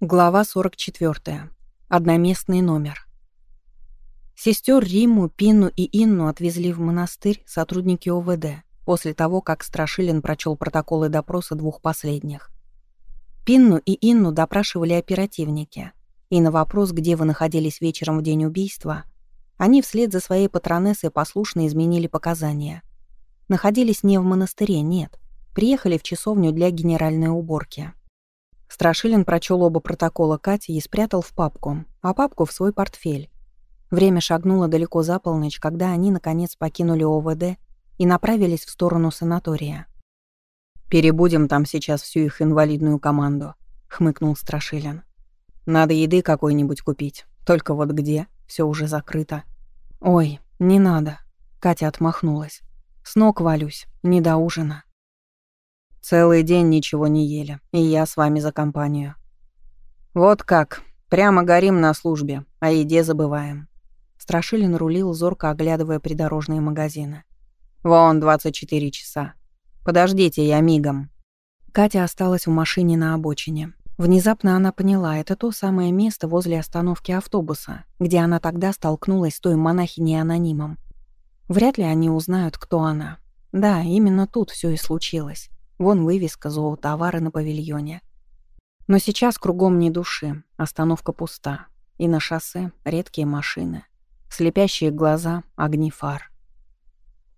Глава 44. Одноместный номер. Сестер Риму, Пину и Инну отвезли в монастырь сотрудники ОВД после того, как Страшилин прочел протоколы допроса двух последних. Пинну и Инну допрашивали оперативники, и на вопрос, где вы находились вечером в день убийства, они вслед за своей патронессой послушно изменили показания. Находились не в монастыре, нет. Приехали в часовню для генеральной уборки. Страшилин прочел оба протокола Кати и спрятал в папку, а папку в свой портфель. Время шагнуло далеко за полночь, когда они, наконец, покинули ОВД и направились в сторону санатория. «Перебудем там сейчас всю их инвалидную команду», — хмыкнул Страшилин. «Надо еды какой-нибудь купить. Только вот где? Все уже закрыто». «Ой, не надо», — Катя отмахнулась. «С ног валюсь, не до ужина». Целый день ничего не ели, и я с вами за компанию. Вот как, прямо горим на службе, о еде забываем. Страшилин рулил, зорко оглядывая придорожные магазины. Вон 24 часа. Подождите, я мигом. Катя осталась в машине на обочине. Внезапно она поняла, это то самое место возле остановки автобуса, где она тогда столкнулась с той монахиней-анонимом. Вряд ли они узнают, кто она. Да, именно тут все и случилось. Вон вывеска зоотовары на павильоне. Но сейчас кругом ни души, остановка пуста. И на шоссе редкие машины. Слепящие глаза, огни фар.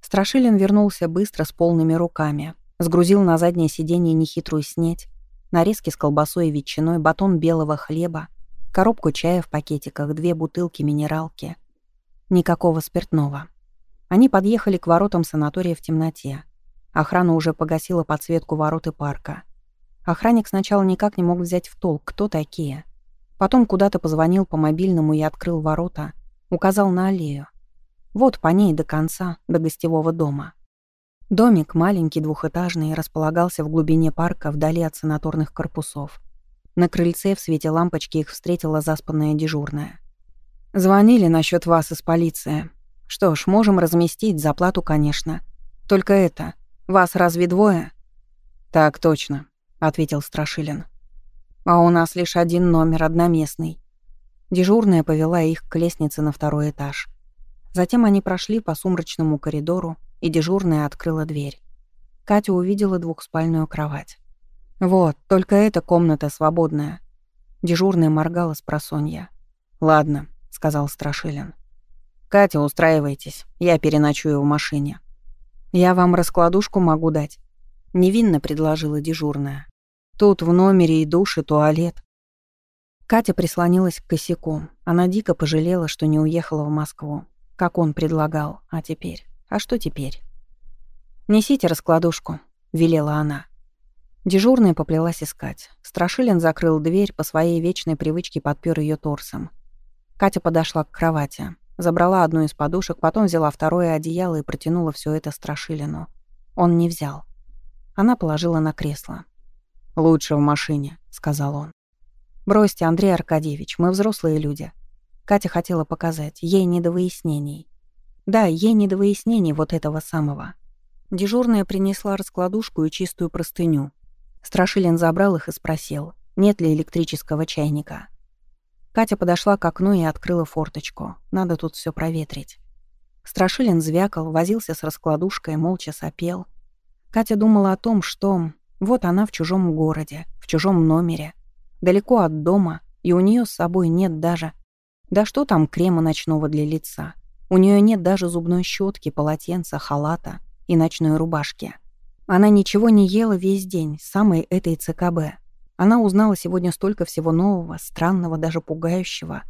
Страшилин вернулся быстро с полными руками. Сгрузил на заднее сиденье нехитрую снеть, нарезки с колбасой и ветчиной, батон белого хлеба, коробку чая в пакетиках, две бутылки минералки. Никакого спиртного. Они подъехали к воротам санатория в темноте. Охрана уже погасила подсветку ворот и парка. Охранник сначала никак не мог взять в толк, кто такие. Потом куда-то позвонил по мобильному и открыл ворота, указал на аллею. Вот по ней до конца, до гостевого дома. Домик, маленький, двухэтажный, располагался в глубине парка, вдали от санаторных корпусов. На крыльце в свете лампочки их встретила заспанная дежурная. «Звонили насчет вас из полиции. Что ж, можем разместить, за плату, конечно. Только это, вас разве двое?» «Так точно», — ответил Страшилин. «А у нас лишь один номер, одноместный». Дежурная повела их к лестнице на второй этаж. Затем они прошли по сумрачному коридору, и дежурная открыла дверь. Катя увидела двухспальную кровать. «Вот, только эта комната свободная». Дежурная моргала с просонья. «Ладно», — сказал Страшилин. «Катя, устраивайтесь, я переночую в машине». «Я вам раскладушку могу дать», — невинно предложила дежурная. «Тут в номере и душ, и туалет». Катя прислонилась к косяку. Она дико пожалела, что не уехала в Москву, как он предлагал. А теперь? А что теперь? «Несите раскладушку», — велела она. Дежурная поплелась искать. Страшилин закрыл дверь, по своей вечной привычке подпер ее торсом. Катя подошла к кровати. Забрала одну из подушек, потом взяла второе одеяло и протянула все это Страшилину. Он не взял. Она положила на кресло. «Лучше в машине», — сказал он. «Бросьте, Андрей Аркадьевич, мы взрослые люди». Катя хотела показать, ей не до выяснений. Да, ей не до выяснений вот этого самого. Дежурная принесла раскладушку и чистую простыню. Страшилин забрал их и спросил, нет ли электрического чайника. Катя подошла к окну и открыла форточку. Надо тут все проветрить. Страшилин звякал, возился с раскладушкой, молча сопел. Катя думала о том, что вот она в чужом городе, в чужом номере, далеко от дома, и у нее с собой нет даже... Да что там крема ночного для лица? У нее нет даже зубной щетки, полотенца, халата и ночной рубашки. Она ничего не ела весь день, самой этой ЦКБ. Она узнала сегодня столько всего нового, странного, даже пугающего.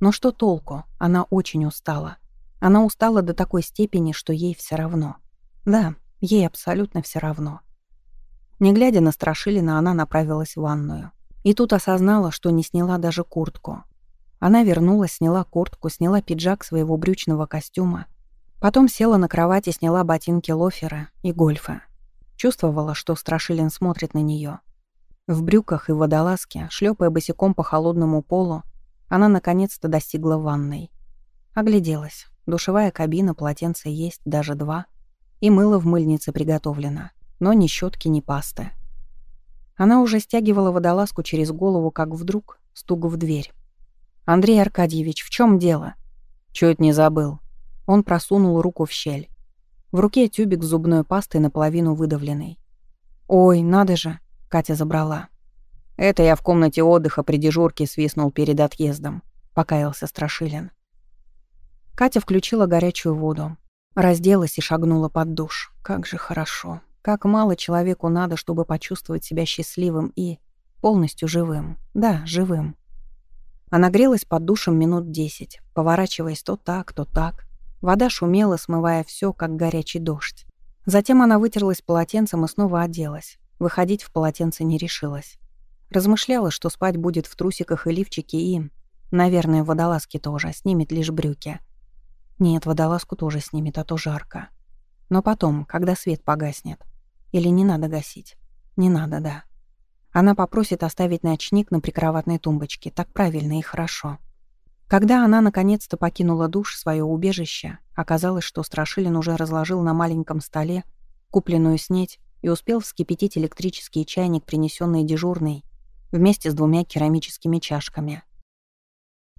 Но что толку? Она очень устала. Она устала до такой степени, что ей все равно. Да, ей абсолютно все равно. Не глядя на Страшилина, она направилась в ванную. И тут осознала, что не сняла даже куртку. Она вернулась, сняла куртку, сняла пиджак своего брючного костюма. Потом села на кровать и сняла ботинки лофера и гольфа. Чувствовала, что Страшилин смотрит на нее. В брюках и водолазке, шлепая босиком по холодному полу, она наконец-то достигла ванной. Огляделась. Душевая кабина, полотенце есть, даже два. И мыло в мыльнице приготовлено. Но ни щетки, ни пасты. Она уже стягивала водолазку через голову, как вдруг стук в дверь. «Андрей Аркадьевич, в чем дело?» «Чуть не забыл». Он просунул руку в щель. В руке тюбик с зубной пастой наполовину выдавленный. «Ой, надо же!» — Катя забрала. «Это я в комнате отдыха при дежурке свистнул перед отъездом», — покаялся Страшилин. Катя включила горячую воду, разделась и шагнула под душ. Как же хорошо. Как мало человеку надо, чтобы почувствовать себя счастливым и полностью живым. Да, живым. Она грелась под душем минут десять, поворачиваясь то так, то так. Вода шумела, смывая все, как горячий дождь. Затем она вытерлась полотенцем и снова оделась. Выходить в полотенце не решилась. Размышляла, что спать будет в трусиках и лифчике и... Наверное, водолазки тоже, снимет лишь брюки. Нет, водолазку тоже снимет, а то жарко. Но потом, когда свет погаснет. Или не надо гасить? Не надо, да. Она попросит оставить ночник на прикроватной тумбочке. Так правильно и хорошо. Когда она наконец-то покинула душ, свое убежище, оказалось, что Страшилин уже разложил на маленьком столе купленную снеть и успел вскипятить электрический чайник, принесенный дежурный, вместе с двумя керамическими чашками.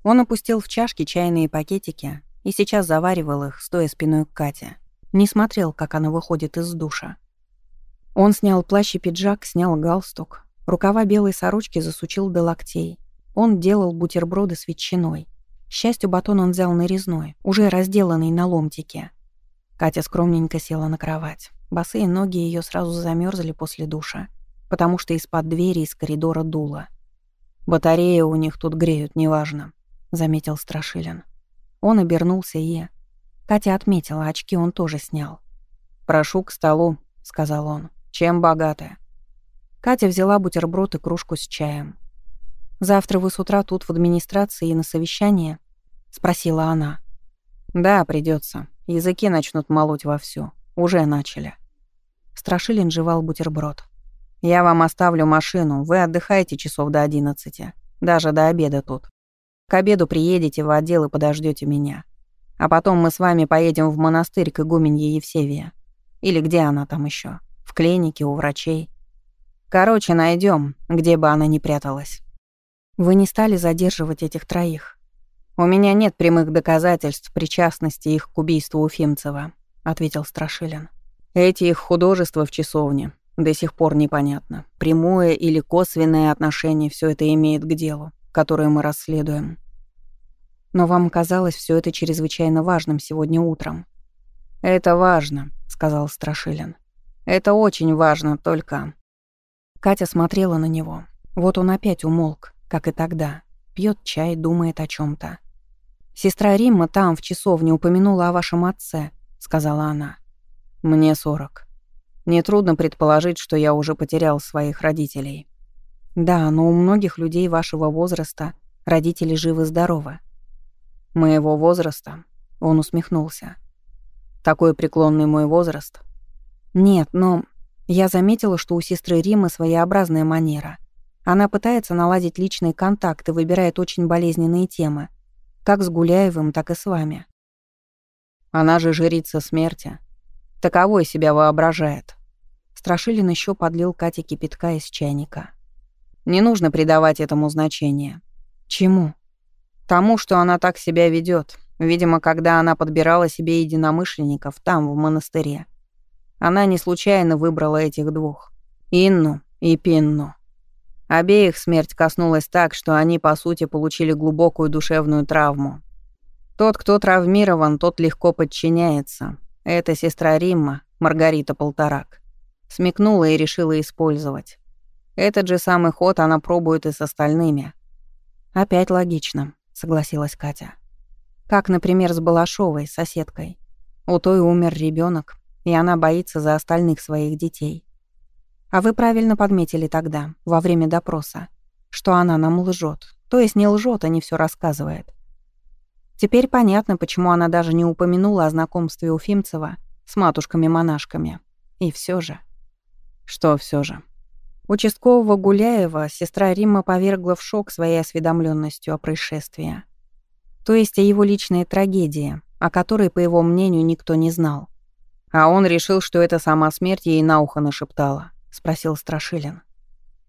Он опустил в чашки чайные пакетики и сейчас заваривал их, стоя спиной к Кате. Не смотрел, как она выходит из душа. Он снял плащ и пиджак, снял галстук. Рукава белой сорочки засучил до локтей. Он делал бутерброды с ветчиной. К счастью, батон он взял нарезной, уже разделанный на ломтики. Катя скромненько села на кровать. Босые ноги ее сразу замерзли после душа, потому что из-под двери из коридора дуло. «Батареи у них тут греют, неважно», — заметил Страшилин. Он обернулся и... Катя отметила, очки он тоже снял. «Прошу к столу», — сказал он. «Чем богатая?» Катя взяла бутерброд и кружку с чаем. «Завтра вы с утра тут в администрации и на совещание?» — спросила она. «Да, придется. Языки начнут молоть вовсю. Уже начали». Страшилин жевал бутерброд. «Я вам оставлю машину. Вы отдыхаете часов до одиннадцати. Даже до обеда тут. К обеду приедете в отдел и подождете меня. А потом мы с вами поедем в монастырь к игуменье Евсевия. Или где она там еще? В клинике, у врачей. Короче, найдем, где бы она ни пряталась». Вы не стали задерживать этих троих. У меня нет прямых доказательств причастности их к убийству Уфимцева, ответил Страшилин. Эти их художества в часовне до сих пор непонятно, прямое или косвенное отношение все это имеет к делу, которое мы расследуем. Но вам казалось все это чрезвычайно важным сегодня утром. Это важно, сказал Страшилин. Это очень важно, только Катя смотрела на него. Вот он опять умолк как и тогда. Пьет чай, думает о чем то «Сестра Римма там, в часовне, упомянула о вашем отце», — сказала она. «Мне сорок. Нетрудно предположить, что я уже потерял своих родителей». «Да, но у многих людей вашего возраста родители живы-здоровы». «Моего возраста?» — он усмехнулся. «Такой преклонный мой возраст?» «Нет, но я заметила, что у сестры Римы своеобразная манера — она пытается наладить личный контакт и выбирает очень болезненные темы. Как с Гуляевым, так и с вами. Она же жрица смерти. Таковой себя воображает. Страшилин еще подлил Кате кипятка из чайника. Не нужно придавать этому значение. Чему? Тому, что она так себя ведет. Видимо, когда она подбирала себе единомышленников там, в монастыре. Она не случайно выбрала этих двух. Инну и Пинну. Обеих смерть коснулась так, что они, по сути, получили глубокую душевную травму. Тот, кто травмирован, тот легко подчиняется. Это сестра Римма, Маргарита Полторак. Смекнула и решила использовать. Этот же самый ход она пробует и с остальными. «Опять логично», — согласилась Катя. «Как, например, с Балашовой, соседкой. У той умер ребенок, и она боится за остальных своих детей. А вы правильно подметили тогда, во время допроса, что она нам лжет. То есть не лжет, а не все рассказывает. Теперь понятно, почему она даже не упомянула о знакомстве Уфимцева с матушками-монашками. И все же. Что все же? Участкового Гуляева сестра Римма повергла в шок своей осведомленностью о происшествии. То есть о его личной трагедии, о которой, по его мнению, никто не знал. А он решил, что это сама смерть ей на ухо нашептала. — спросил Страшилин.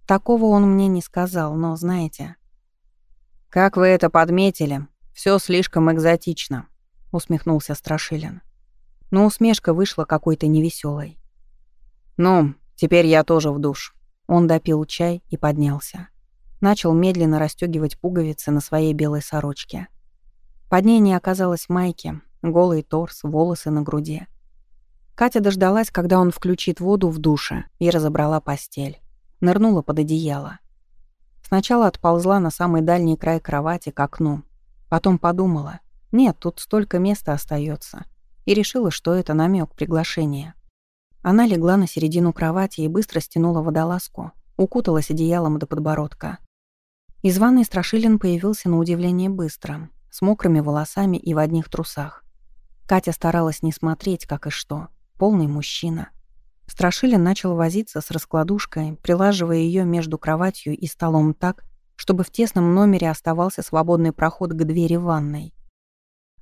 Такого он мне не сказал, но знаете... «Как вы это подметили, все слишком экзотично», — усмехнулся Страшилин. Но усмешка вышла какой-то невеселой. «Ну, теперь я тоже в душ». Он допил чай и поднялся. Начал медленно расстегивать пуговицы на своей белой сорочке. Под ней не оказалось майки, голый торс, волосы на груди. Катя дождалась, когда он включит воду в душе, и разобрала постель. Нырнула под одеяло. Сначала отползла на самый дальний край кровати к окну. Потом подумала, нет, тут столько места остается, и решила, что это намек приглашения. Она легла на середину кровати и быстро стянула водолазку, укуталась одеялом до подбородка. Из ванной Страшилин появился на удивление быстро, с мокрыми волосами и в одних трусах. Катя старалась не смотреть, как и что. Полный мужчина. Страшилин начал возиться с раскладушкой, прилаживая ее между кроватью и столом так, чтобы в тесном номере оставался свободный проход к двери ванной.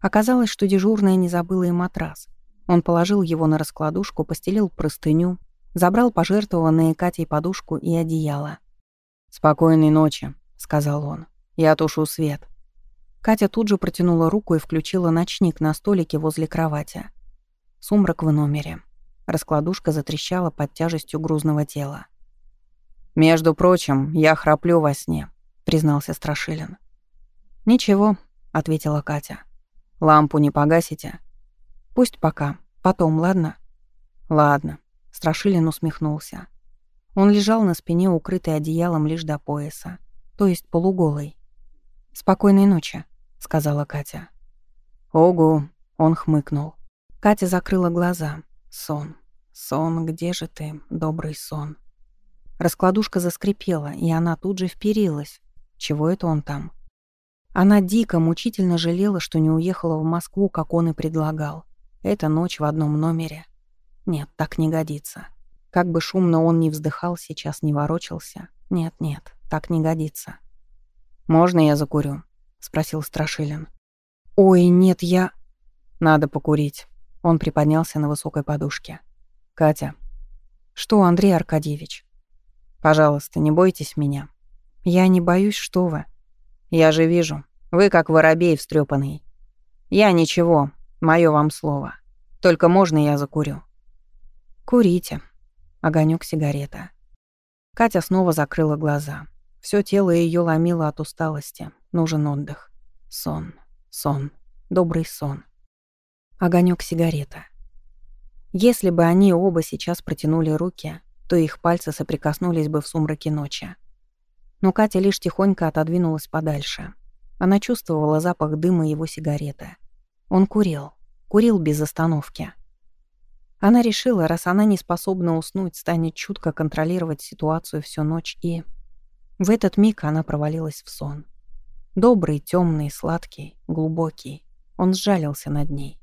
Оказалось, что дежурная не забыла и матрас. Он положил его на раскладушку, постелил простыню, забрал пожертвованные Катей подушку и одеяло. «Спокойной ночи», — сказал он. «Я тушу свет». Катя тут же протянула руку и включила ночник на столике возле кровати. Сумрак в номере. Раскладушка затрещала под тяжестью грузного тела. «Между прочим, я храплю во сне», — признался Страшилин. «Ничего», — ответила Катя. «Лампу не погасите?» Пусть пока. Потом, ладно? Ладно. Страшилин усмехнулся. Он лежал на спине, укрытый одеялом лишь до пояса. То есть полуголый. «Спокойной ночи», — сказала Катя. «Ого!» — он хмыкнул. Катя закрыла глаза. Сон. Сон, где же ты, добрый сон? Раскладушка заскрипела, и она тут же вперилась. Чего это он там? Она дико, мучительно жалела, что не уехала в Москву, как он и предлагал. Эта ночь в одном номере. Нет, так не годится. Как бы шумно он ни вздыхал, сейчас не ворочался. Нет, нет, так не годится. «Можно я закурю?» — спросил Страшилин. «Ой, нет, я...» «Надо покурить». Он приподнялся на высокой подушке. «Катя». «Что, Андрей Аркадьевич?» «Пожалуйста, не бойтесь меня». «Я не боюсь, что вы». «Я же вижу. Вы как воробей встрепанный. Я ничего, Мое вам слово. Только можно я закурю?» «Курите». Огонек сигарета. Катя снова закрыла глаза. Все тело ее ломило от усталости. Нужен отдых. Сон, сон, добрый сон. Огонек сигарета. Если бы они оба сейчас протянули руки, то их пальцы соприкоснулись бы в сумраке ночи. Но Катя лишь тихонько отодвинулась подальше. Она чувствовала запах дыма его сигареты — он курил. Курил без остановки. Она решила, раз она не способна уснуть, станет чутко контролировать ситуацию всю ночь и... В этот миг она провалилась в сон. Добрый, темный, сладкий, глубокий. Он сжалился над ней.